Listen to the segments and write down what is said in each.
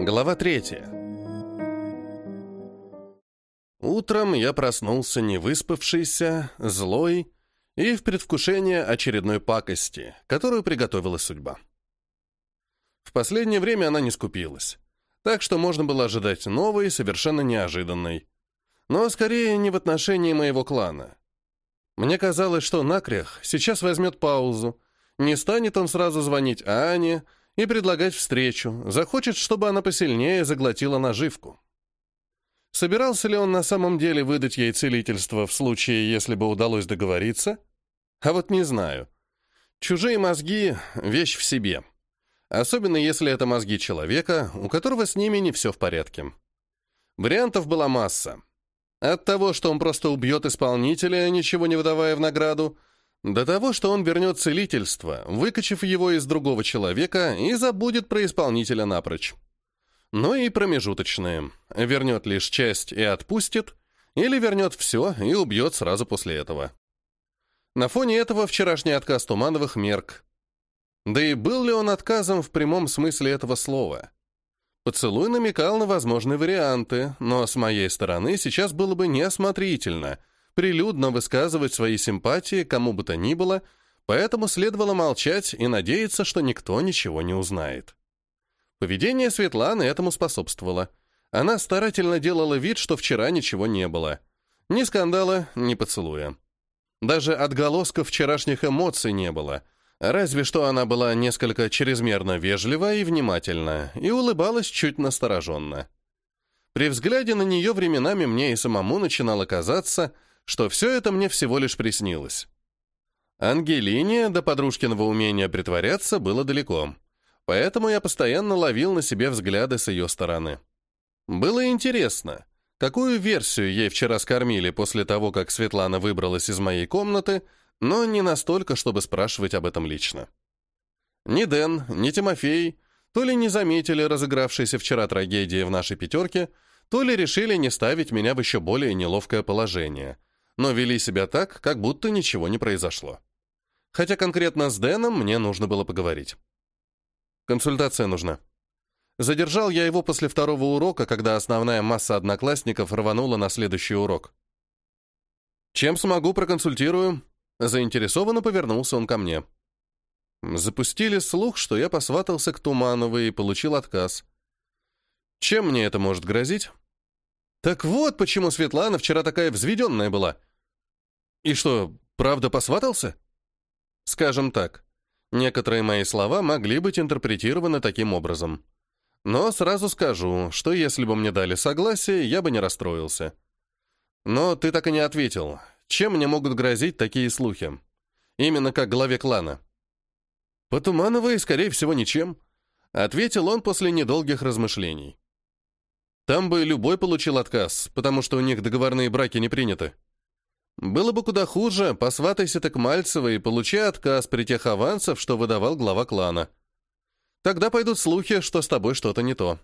Глава третья. Утром я проснулся невыспавшийся, злой и в предвкушении очередной пакости, которую приготовила судьба. В последнее время она не скупилась, так что можно было ожидать новой, совершенно неожиданной. Но скорее не в отношении моего клана. Мне казалось, что Накрех сейчас возьмет паузу, не станет он сразу звонить Ане, и предлагать встречу, захочет, чтобы она посильнее заглотила наживку. Собирался ли он на самом деле выдать ей целительство в случае, если бы удалось договориться? А вот не знаю. Чужие мозги — вещь в себе. Особенно если это мозги человека, у которого с ними не все в порядке. Вариантов была масса. От того, что он просто убьет исполнителя, ничего не выдавая в награду, до того, что он вернет целительство, выкачив его из другого человека и забудет про исполнителя напрочь. Но и промежуточные. Вернет лишь часть и отпустит, или вернет все и убьет сразу после этого. На фоне этого вчерашний отказ Тумановых мерк. Да и был ли он отказом в прямом смысле этого слова? Поцелуй намекал на возможные варианты, но с моей стороны сейчас было бы неосмотрительно — прилюдно высказывать свои симпатии кому бы то ни было, поэтому следовало молчать и надеяться, что никто ничего не узнает. Поведение Светланы этому способствовало. Она старательно делала вид, что вчера ничего не было. Ни скандала, ни поцелуя. Даже отголосков вчерашних эмоций не было. Разве что она была несколько чрезмерно вежлива и внимательна, и улыбалась чуть настороженно. При взгляде на нее временами мне и самому начинало казаться, что все это мне всего лишь приснилось. Ангелине до подружкиного умения притворяться было далеко, поэтому я постоянно ловил на себе взгляды с ее стороны. Было интересно, какую версию ей вчера скормили после того, как Светлана выбралась из моей комнаты, но не настолько, чтобы спрашивать об этом лично. Ни Дэн, ни Тимофей то ли не заметили разыгравшейся вчера трагедии в нашей пятерке, то ли решили не ставить меня в еще более неловкое положение — но вели себя так, как будто ничего не произошло. Хотя конкретно с Дэном мне нужно было поговорить. Консультация нужна. Задержал я его после второго урока, когда основная масса одноклассников рванула на следующий урок. «Чем смогу, проконсультирую?» Заинтересованно повернулся он ко мне. Запустили слух, что я посватался к Тумановой и получил отказ. Чем мне это может грозить? Так вот, почему Светлана вчера такая взведенная была. И что, правда посватался? Скажем так, некоторые мои слова могли быть интерпретированы таким образом. Но сразу скажу, что если бы мне дали согласие, я бы не расстроился. Но ты так и не ответил. Чем мне могут грозить такие слухи? Именно как главе клана. По Тумановой, скорее всего, ничем. Ответил он после недолгих размышлений. Там бы любой получил отказ, потому что у них договорные браки не приняты. Было бы куда хуже, посватайся ты к Мальцевой и получи отказ при тех авансов, что выдавал глава клана. Тогда пойдут слухи, что с тобой что-то не то.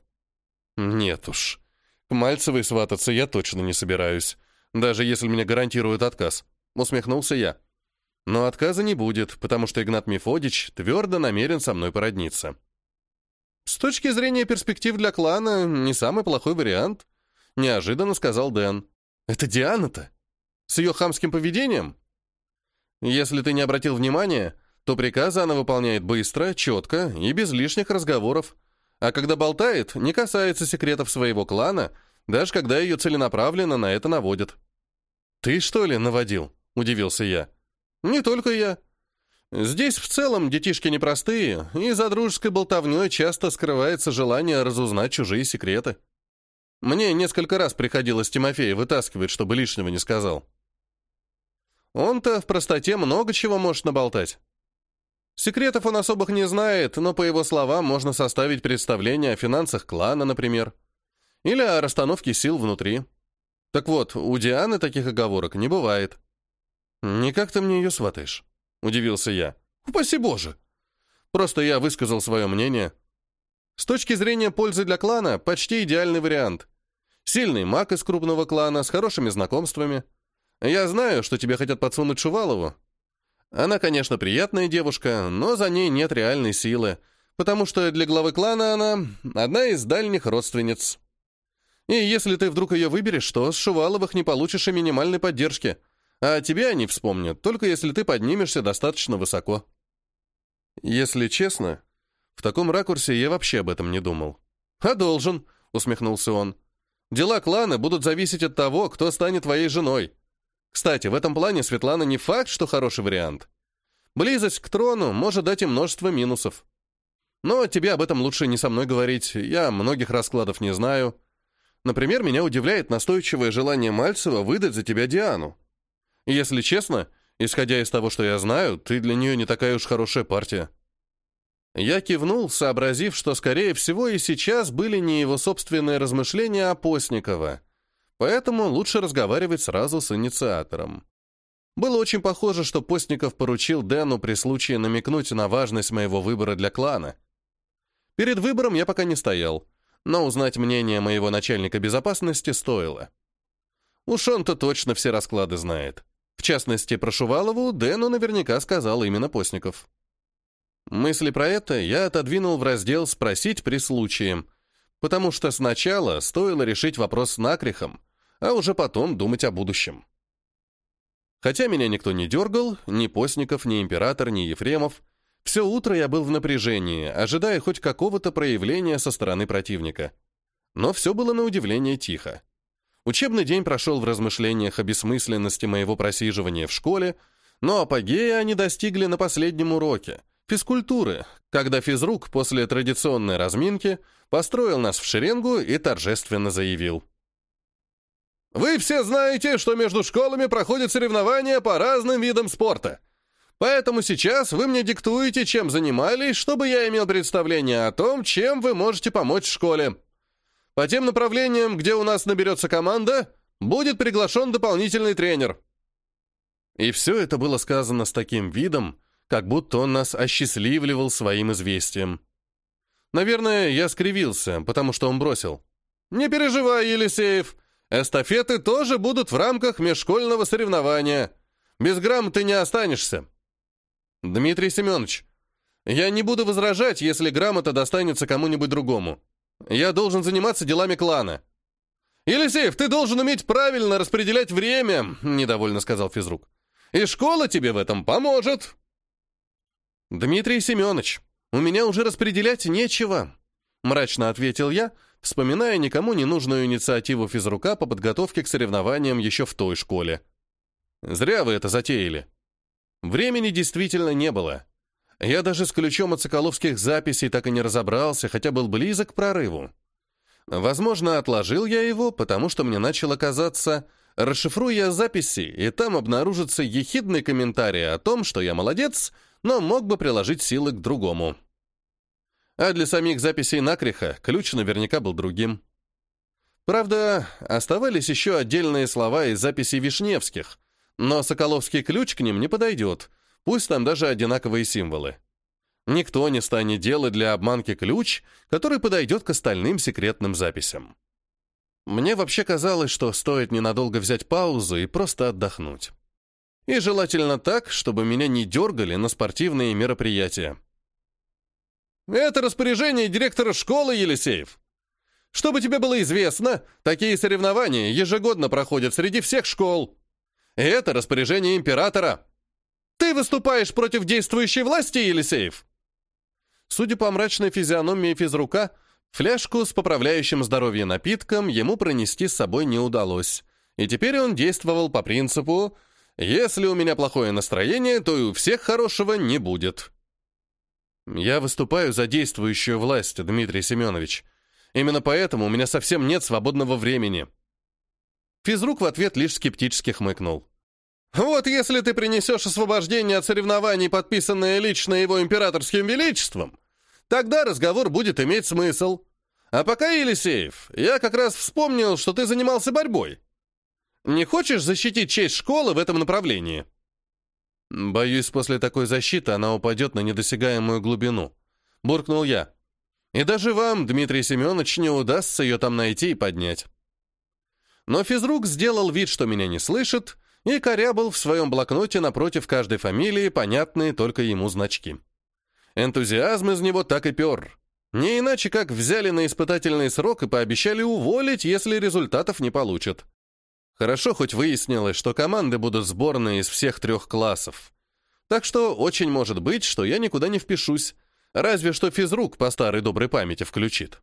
Нет уж. К Мальцевой свататься я точно не собираюсь, даже если мне гарантируют отказ. Усмехнулся я. Но отказа не будет, потому что Игнат Мефодич твердо намерен со мной породниться. С точки зрения перспектив для клана, не самый плохой вариант, неожиданно сказал Дэн. Это Диана-то? С ее хамским поведением? Если ты не обратил внимания, то приказы она выполняет быстро, четко и без лишних разговоров. А когда болтает, не касается секретов своего клана, даже когда ее целенаправленно на это наводят. «Ты, что ли, наводил?» — удивился я. «Не только я. Здесь в целом детишки непростые, и за дружеской болтовней часто скрывается желание разузнать чужие секреты. Мне несколько раз приходилось Тимофея вытаскивать, чтобы лишнего не сказал. Он-то в простоте много чего может наболтать. Секретов он особых не знает, но, по его словам, можно составить представление о финансах клана, например. Или о расстановке сил внутри. Так вот, у Дианы таких оговорок не бывает. «Никак ты мне ее сватаешь?» — удивился я. «Упаси Боже!» Просто я высказал свое мнение. С точки зрения пользы для клана, почти идеальный вариант. Сильный маг из крупного клана, с хорошими знакомствами — я знаю, что тебе хотят подсунуть Шувалову. Она, конечно, приятная девушка, но за ней нет реальной силы, потому что для главы клана она одна из дальних родственниц. И если ты вдруг ее выберешь, то с Шуваловых не получишь и минимальной поддержки, а тебе они вспомнят, только если ты поднимешься достаточно высоко. Если честно, в таком ракурсе я вообще об этом не думал. «А должен», — усмехнулся он. «Дела клана будут зависеть от того, кто станет твоей женой. Кстати, в этом плане Светлана не факт, что хороший вариант. Близость к трону может дать и множество минусов. Но тебе об этом лучше не со мной говорить, я многих раскладов не знаю. Например, меня удивляет настойчивое желание Мальцева выдать за тебя Диану. Если честно, исходя из того, что я знаю, ты для нее не такая уж хорошая партия. Я кивнул, сообразив, что, скорее всего, и сейчас были не его собственные размышления, а Постникова. Поэтому лучше разговаривать сразу с инициатором. Было очень похоже, что Постников поручил Дэну при случае намекнуть на важность моего выбора для клана. Перед выбором я пока не стоял, но узнать мнение моего начальника безопасности стоило. Уж он-то точно все расклады знает. В частности, про Шувалову Дэну наверняка сказал именно Постников. Мысли про это я отодвинул в раздел «Спросить при случае», потому что сначала стоило решить вопрос с накрихом, а уже потом думать о будущем. Хотя меня никто не дергал, ни Постников, ни Император, ни Ефремов, все утро я был в напряжении, ожидая хоть какого-то проявления со стороны противника. Но все было на удивление тихо. Учебный день прошел в размышлениях о бессмысленности моего просиживания в школе, но апогея они достигли на последнем уроке — физкультуры, когда физрук после традиционной разминки построил нас в шеренгу и торжественно заявил. «Вы все знаете, что между школами проходят соревнования по разным видам спорта. Поэтому сейчас вы мне диктуете, чем занимались, чтобы я имел представление о том, чем вы можете помочь в школе. По тем направлениям, где у нас наберется команда, будет приглашен дополнительный тренер». И все это было сказано с таким видом, как будто он нас осчастливливал своим известием. Наверное, я скривился, потому что он бросил. «Не переживай, Елисеев, эстафеты тоже будут в рамках межшкольного соревнования. Без грамоты не останешься». «Дмитрий Семенович, я не буду возражать, если грамота достанется кому-нибудь другому. Я должен заниматься делами клана». «Елисеев, ты должен уметь правильно распределять время», — недовольно сказал физрук. «И школа тебе в этом поможет». «Дмитрий Семенович, у меня уже распределять нечего», — мрачно ответил я, вспоминая никому не нужную инициативу физрука по подготовке к соревнованиям еще в той школе. «Зря вы это затеяли. Времени действительно не было. Я даже с ключом от соколовских записей так и не разобрался, хотя был близок к прорыву. Возможно, отложил я его, потому что мне начало казаться, расшифрую я записи, и там обнаружится ехидный комментарий о том, что я молодец — но мог бы приложить силы к другому. А для самих записей накриха ключ наверняка был другим. Правда, оставались еще отдельные слова из записей Вишневских, но Соколовский ключ к ним не подойдет, пусть там даже одинаковые символы. Никто не станет делать для обманки ключ, который подойдет к остальным секретным записям. Мне вообще казалось, что стоит ненадолго взять паузу и просто отдохнуть. И желательно так, чтобы меня не дергали на спортивные мероприятия. Это распоряжение директора школы, Елисеев. Чтобы тебе было известно, такие соревнования ежегодно проходят среди всех школ. Это распоряжение императора. Ты выступаешь против действующей власти, Елисеев? Судя по мрачной физиономии физрука, фляжку с поправляющим здоровье напитком ему пронести с собой не удалось. И теперь он действовал по принципу если у меня плохое настроение, то и у всех хорошего не будет. Я выступаю за действующую власть, Дмитрий Семенович. Именно поэтому у меня совсем нет свободного времени. Физрук в ответ лишь скептически хмыкнул. «Вот если ты принесешь освобождение от соревнований, подписанное лично его императорским величеством, тогда разговор будет иметь смысл. А пока, Елисеев, я как раз вспомнил, что ты занимался борьбой. Не хочешь защитить честь школы в этом направлении?» «Боюсь, после такой защиты она упадет на недосягаемую глубину», — буркнул я. «И даже вам, Дмитрий Семенович, не удастся ее там найти и поднять». Но физрук сделал вид, что меня не слышит, и корябал в своем блокноте напротив каждой фамилии понятные только ему значки. Энтузиазм из него так и пер. Не иначе, как взяли на испытательный срок и пообещали уволить, если результатов не получат. Хорошо хоть выяснилось, что команды будут сборные из всех трех классов. Так что очень может быть, что я никуда не впишусь, разве что физрук по старой доброй памяти включит.